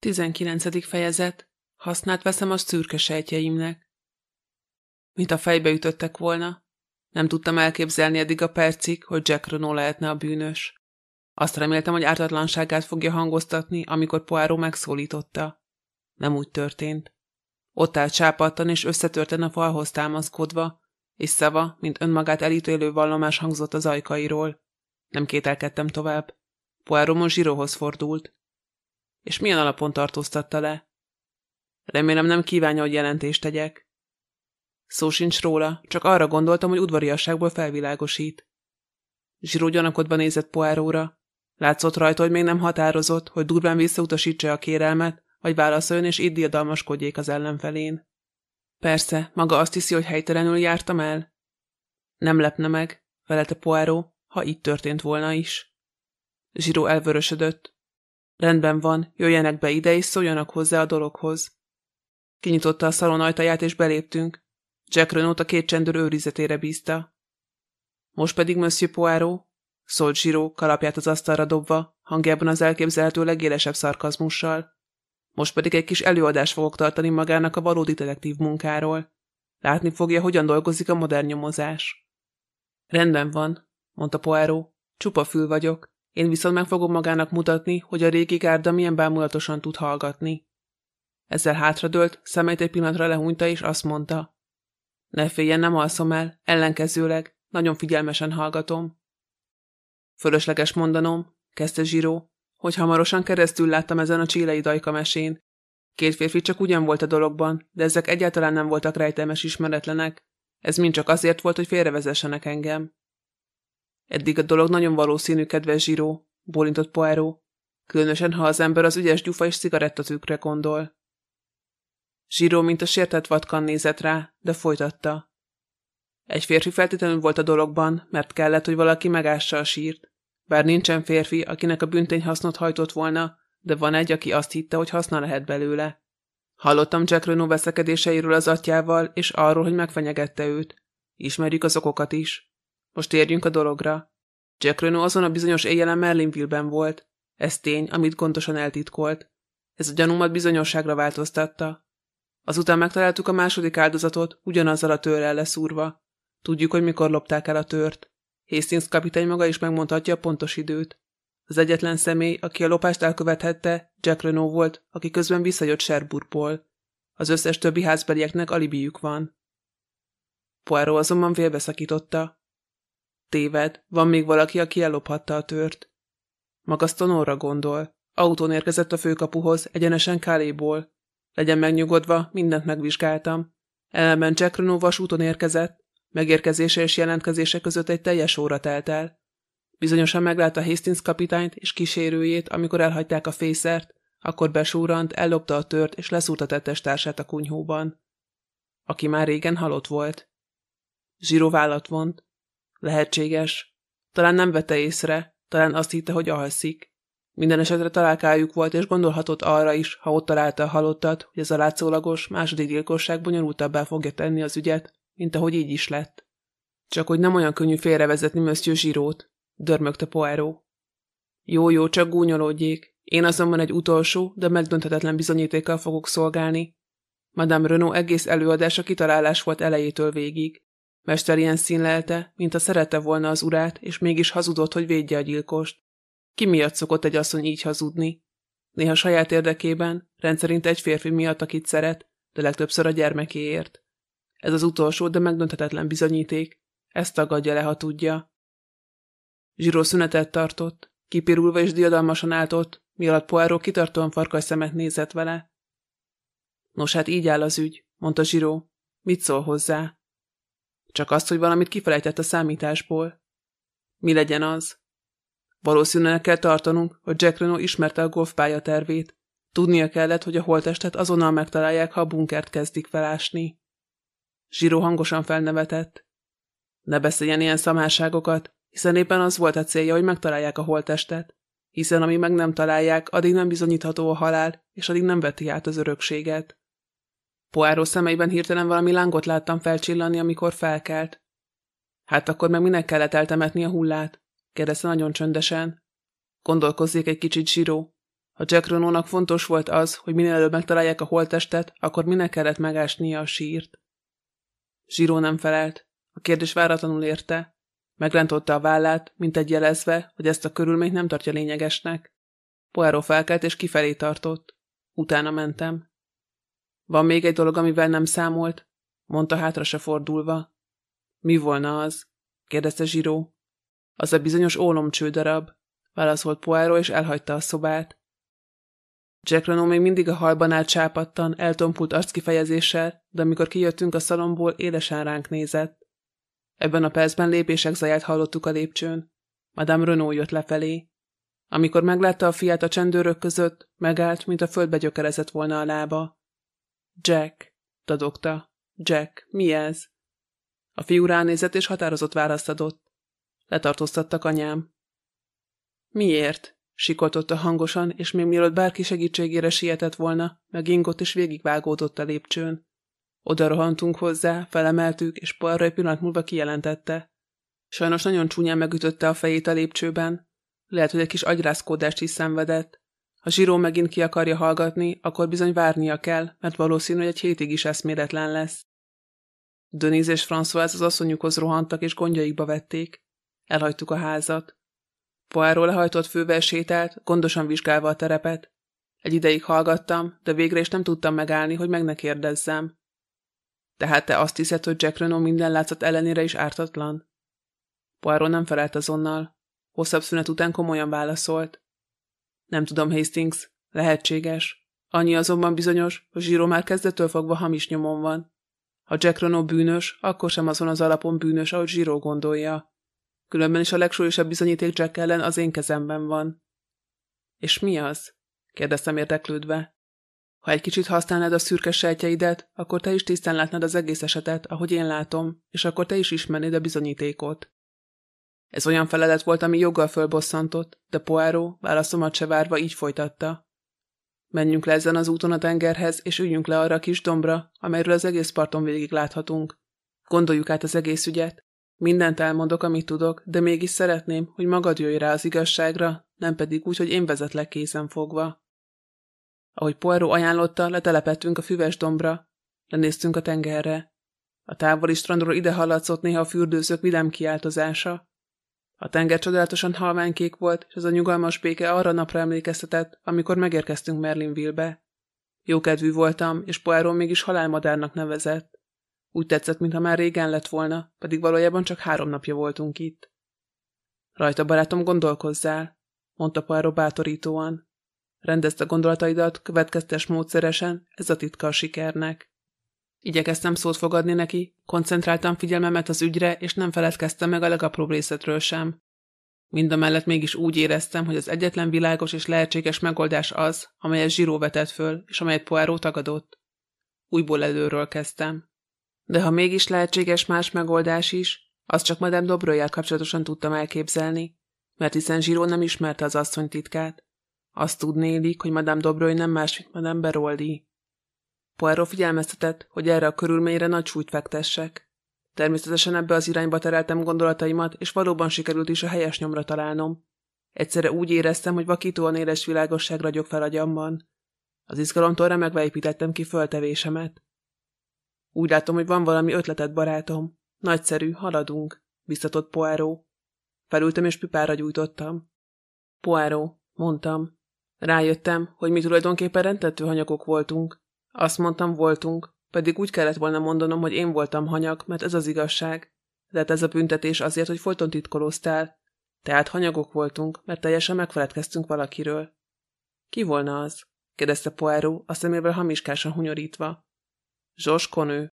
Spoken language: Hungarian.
19. fejezet. Használt veszem a szürke sejtjeimnek. Mint a fejbe ütöttek volna. Nem tudtam elképzelni eddig a percig, hogy Jack Renault lehetne a bűnös. Azt reméltem, hogy ártatlanságát fogja hangoztatni, amikor Poirot megszólította. Nem úgy történt. Ott állt csápattan és összetörten a falhoz támaszkodva, és szava, mint önmagát elítélő vallomás hangzott az ajkairól. Nem kételkedtem tovább. Poirot most fordult. És milyen alapon tartóztatta le? Remélem nem kívánja, hogy jelentést tegyek. Szó sincs róla, csak arra gondoltam, hogy udvariasságból felvilágosít. Zsiró gyanakodva nézett Poáróra. Látszott rajta, hogy még nem határozott, hogy durván visszautasítsa a kérelmet, vagy válaszoljon és itt diadalmaskodjék az ellenfelén. Persze, maga azt hiszi, hogy helytelenül jártam el? Nem lepne meg, felelte Poáró, ha itt történt volna is. Zsiró elvörösödött. Rendben van, jöjjenek be ide és szóljanak hozzá a dologhoz. Kinyitotta a szalon ajtaját és beléptünk. Jack Renault a két csendőr őrizetére bízta. Most pedig Monsieur Poirot, szólt Zsiró, kalapját az asztalra dobva, hangjában az elképzelhető legélesebb szarkazmussal. Most pedig egy kis előadást fogok tartani magának a valódi detektív munkáról. Látni fogja, hogyan dolgozik a modern nyomozás. Rendben van, mondta Poirot. Csupa fül vagyok. Én viszont meg fogom magának mutatni, hogy a régi gárda milyen bámulatosan tud hallgatni. Ezzel hátradőlt, szemét egy pillanatra lehúnyta, és azt mondta. Ne féljen, nem alszom el, ellenkezőleg, nagyon figyelmesen hallgatom. Fölösleges mondanom, kezdte Zsiró, hogy hamarosan keresztül láttam ezen a csílei dajka mesén. Két férfi csak ugyan volt a dologban, de ezek egyáltalán nem voltak rejtelmes ismeretlenek. Ez mind csak azért volt, hogy félrevezessenek engem. Eddig a dolog nagyon valószínű, kedves zsíró, bólintott Poirot, különösen, ha az ember az ügyes gyufa és cigarettatűkre gondol. Zsíró, mint a sértett vatkan nézett rá, de folytatta. Egy férfi feltétlenül volt a dologban, mert kellett, hogy valaki megássa a sírt. Bár nincsen férfi, akinek a büntény hasznot hajtott volna, de van egy, aki azt hitte, hogy haszna lehet belőle. Hallottam Jack Renault veszekedéseiről az atyával, és arról, hogy megfenyegette őt. Ismerjük az okokat is. Most térjünk a dologra. Jack Renault azon a bizonyos éjjelen Merlinville-ben volt. Ez tény, amit gondosan eltitkolt. Ez a gyanúmat bizonyosságra változtatta. Azután megtaláltuk a második áldozatot, ugyanazzal a törrel leszúrva. Tudjuk, hogy mikor lopták el a tört. Hastings kapitány maga is megmondhatja a pontos időt. Az egyetlen személy, aki a lopást elkövethette, Jack Renault volt, aki közben visszajött Sherburgból. Az összes többi házbelieknek alibijük van. Poirot azonban félbeszakította. Téved, van még valaki, aki ellophatta a tört. Magasztonóra gondol. Autón érkezett a főkapuhoz, egyenesen Káléból. Legyen megnyugodva, mindent megvizsgáltam. Ellenben Renault vasúton érkezett, megérkezése és jelentkezése között egy teljes óra telt el. Bizonyosan meglátta Hastings kapitányt és kísérőjét, amikor elhagyták a fészert, akkor besúrant, ellopta a tört és leszúrta tettes társát a kunyhóban. Aki már régen halott volt. Zsíró vállat vont. Lehetséges. Talán nem vette észre, talán azt hitte, hogy alszik. Minden esetre találkájuk volt, és gondolhatott arra is, ha ott találta a halottat, hogy ez a látszólagos, második gyilkosság bonyolultabbá fogja tenni az ügyet, mint ahogy így is lett. Csak hogy nem olyan könnyű félrevezetni Monsieur Zsirót, dörmögte Poirot. Jó, jó, csak gúnyolódjék. Én azonban egy utolsó, de megdönthetetlen bizonyítékkal fogok szolgálni. Madame Renault egész előadása kitalálás volt elejétől végig. Mester ilyen színlelte, mint a szerette volna az urát, és mégis hazudott, hogy védje a gyilkost. Ki miatt szokott egy asszony így hazudni? Néha saját érdekében, rendszerint egy férfi miatt, akit szeret, de legtöbbször a gyermekéért. Ez az utolsó, de megdönthetetlen bizonyíték. Ezt tagadja le, ha tudja. Zsiró szünetet tartott, kipirulva és diadalmasan állt ott, mi alatt Poirot kitartóan farkas szemet nézett vele. Nos, hát így áll az ügy, mondta Zsiró. Mit szól hozzá? Csak azt, hogy valamit kifelejtett a számításból. Mi legyen az? Valószínűleg kell tartanunk, hogy Jack Renault ismerte a golfpálya tervét. Tudnia kellett, hogy a holtestet azonnal megtalálják, ha a bunkert kezdik felásni. Zsiró hangosan felnevetett. Ne beszéljen ilyen szamárságokat, hiszen éppen az volt a célja, hogy megtalálják a holtestet. Hiszen ami meg nem találják, addig nem bizonyítható a halál, és addig nem veti át az örökséget. Poáró szemeiben hirtelen valami lángot láttam felcsillanni, amikor felkelt. Hát akkor meg minek kellett eltemetni a hullát? kérdezte nagyon csöndesen. Gondolkozzék egy kicsit, Zsiró. Ha Jack Renónak fontos volt az, hogy minél előbb megtalálják a holttestet, akkor minek kellett megásnia a sírt? Zsíró nem felelt. A kérdés váratlanul érte. Megrántotta a vállát, mint egy jelezve, hogy ezt a körülményt nem tartja lényegesnek. Poirot felkelt és kifelé tartott. Utána mentem. Van még egy dolog, amivel nem számolt? mondta hátra se fordulva. Mi volna az? kérdezte Zsiró. Az a bizonyos ólomcső darab, válaszolt Poirot, és elhagyta a szobát. Jack Renault még mindig a halban állt csápattan, eltompult arckifejezéssel, de amikor kijöttünk a szalomból, élesen ránk nézett. Ebben a percben lépések zaját hallottuk a lépcsőn. Madame Renault jött lefelé. Amikor meglátta a fiát a csendőrök között, megállt, mint a földbe gyökerezett volna a lába. Jack, dadogta. Jack, mi ez? A fiú ránézett és határozott választ adott. Letartóztattak anyám. Miért? Sikoltotta hangosan, és még mielőtt bárki segítségére sietett volna, megingott és végigvágódott a lépcsőn. Oda rohantunk hozzá, felemeltük, és Poirot egy pillanat múlva kijelentette. Sajnos nagyon csúnyán megütötte a fejét a lépcsőben. Lehet, hogy egy kis agyrázkódást is szenvedett. Ha Zsiró megint ki akarja hallgatni, akkor bizony várnia kell, mert valószínű, hogy egy hétig is eszméletlen lesz. Denise és François az asszonyukhoz rohantak, és gondjaikba vették. Elhagytuk a házat. Poirot lehajtott fővel sétált, gondosan vizsgálva a terepet. Egy ideig hallgattam, de végre is nem tudtam megállni, hogy meg ne kérdezzem. Tehát te azt hiszed, hogy Jack Renault minden látszat ellenére is ártatlan? Poirot nem felelt azonnal. Hosszabb szünet után komolyan válaszolt. Nem tudom, Hastings, lehetséges. Annyi azonban bizonyos, hogy Zsíró már kezdettől fogva hamis nyomon van. Ha Jack Renault bűnös, akkor sem azon az alapon bűnös, ahogy Zsíró gondolja. Különben is a legsúlyosabb bizonyíték Jack ellen az én kezemben van. És mi az? kérdeztem érdeklődve. Ha egy kicsit használnád a szürke sejtjeidet, akkor te is tisztán látnád az egész esetet, ahogy én látom, és akkor te is ismernéd a bizonyítékot. Ez olyan felelet volt, ami joggal fölbosszantott, de Poirot, válaszomat se várva, így folytatta. Menjünk le ezen az úton a tengerhez, és üljünk le arra a kis dombra, amelyről az egész parton végig láthatunk. Gondoljuk át az egész ügyet. Mindent elmondok, amit tudok, de mégis szeretném, hogy magad jöjj rá az igazságra, nem pedig úgy, hogy én vezetlek kézen fogva. Ahogy Poirot ajánlotta, letelepettünk a füves dombra. Lenéztünk a tengerre. A távoli strandról ide hallatszott néha a fürdőzők vidám kiáltozása. A tenger csodálatosan halványkék volt, és ez a nyugalmas béke arra napra emlékeztetett, amikor megérkeztünk Merlinville-be. Jókedvű voltam, és Poirot mégis halálmadárnak nevezett. Úgy tetszett, mintha már régen lett volna, pedig valójában csak három napja voltunk itt. Rajta, barátom, gondolkozzál, mondta Poirot bátorítóan. Rendezte gondolataidat, következtes módszeresen, ez a titka a sikernek. Igyekeztem szót fogadni neki, koncentráltam figyelmemet az ügyre, és nem feledkeztem meg a legapróbb részletről sem. Mindamellett mégis úgy éreztem, hogy az egyetlen világos és lehetséges megoldás az, amelyet Zsiró vetett föl, és amelyet Poirot tagadott. Újból előről kezdtem. De ha mégis lehetséges más megoldás is, azt csak Madame Dobrolyjal kapcsolatosan tudtam elképzelni, mert hiszen Zsiró nem ismerte az asszony titkát. Azt tudnélik, hogy Madame Dobroly nem más, mint Madame Beroldi. Poirot figyelmeztetett, hogy erre a körülményre nagy súlyt fektessek. Természetesen ebbe az irányba tereltem gondolataimat, és valóban sikerült is a helyes nyomra találnom. Egyszerre úgy éreztem, hogy vakítóan éles világosság ragyog fel agyamban. Az izgalomtól remegve építettem ki föltevésemet. Úgy látom, hogy van valami ötleted, barátom. Nagyszerű, haladunk, biztatott Poirot. Felültem és pipára gyújtottam. Poirot, mondtam. Rájöttem, hogy mi tulajdonképpen rendtető hanyagok voltunk. Azt mondtam, voltunk, pedig úgy kellett volna mondanom, hogy én voltam hanyag, mert ez az igazság. De hát ez a büntetés azért, hogy folyton titkolóztál. Tehát hanyagok voltunk, mert teljesen megfeledkeztünk valakiről. Ki volna az? kérdezte Poirot, a szemével hamiskásan hunyorítva. Zsos Konő,